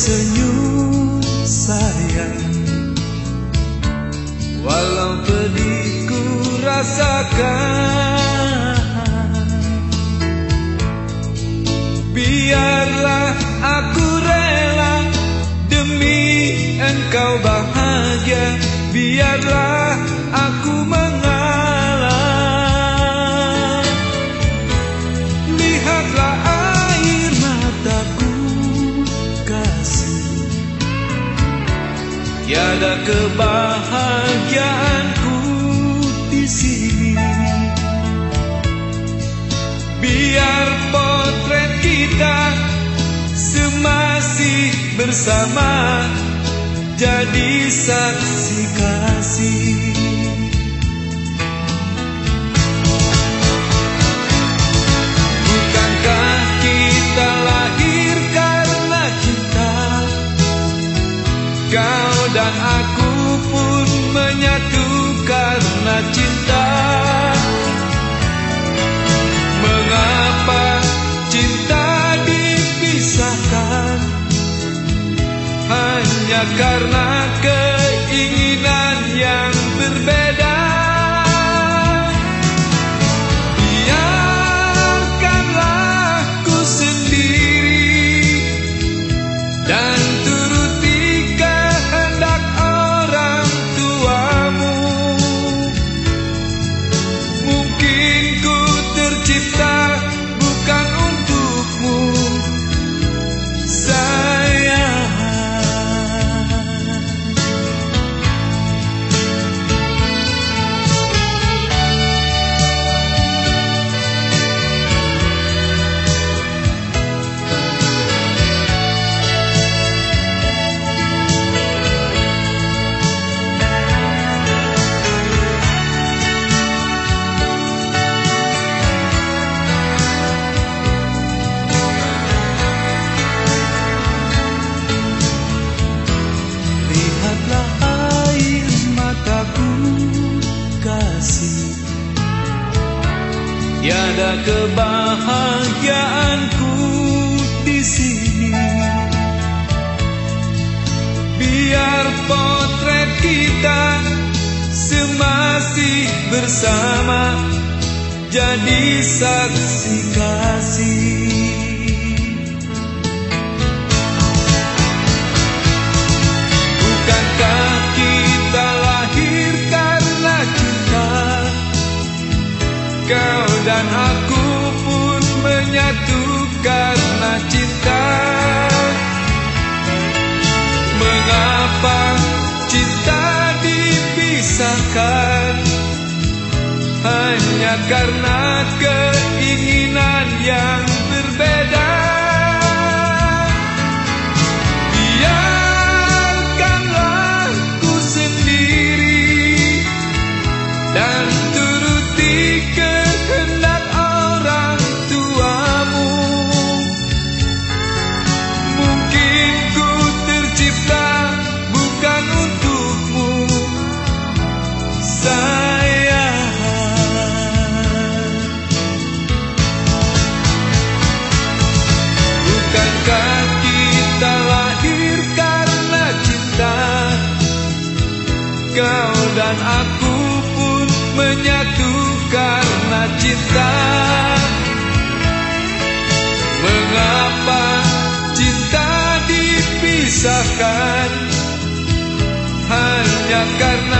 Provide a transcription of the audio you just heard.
tersenyum sayang. Walau pedih rasakan Biarlah aku rela demi engkau bahagia. Biarlah Tiada kebahagiaanku di sini. Biar potret kita semasih bersama jadi saksi kasih dan aku pun menyatu karena cinta. Mengapa cinta dipisahkan? Hanya karena keinginan yang berbeda Tiada kebahagiaanku di sini. Biar potret kita semasih bersama Jadi saksi kasih Kau dan aku pun menyatu karena cinta. Mengapa cinta dipisahkan? Hanya karena keinginan yang cinta. Mengapa cinta dipisahkan? Hanya karena